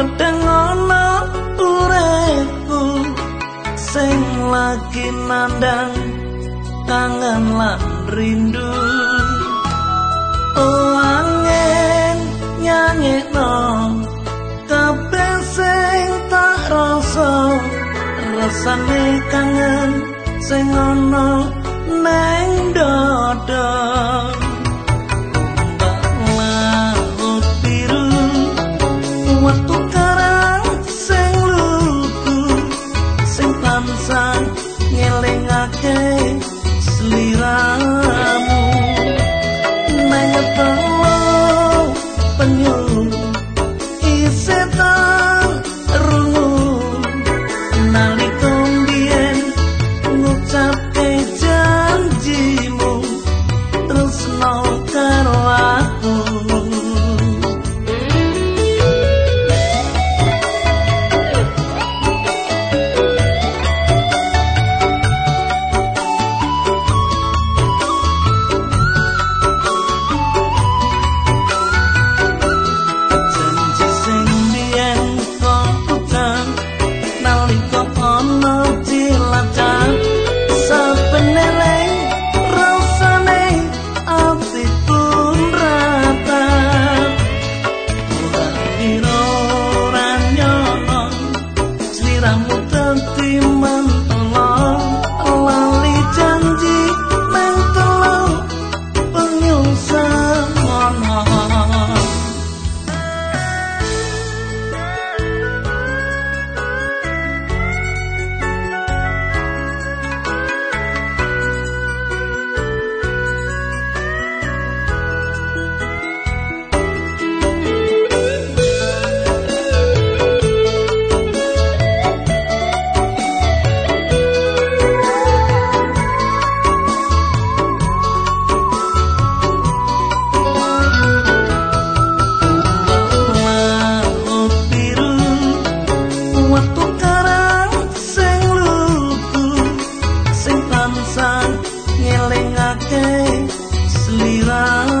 pedang ana uripku sing lagi nandang kangen lan rindu. Oh angin nyanyi kabeh sing tak rasa rasane kangen sing ana nang dodo ngelingake day, sleep.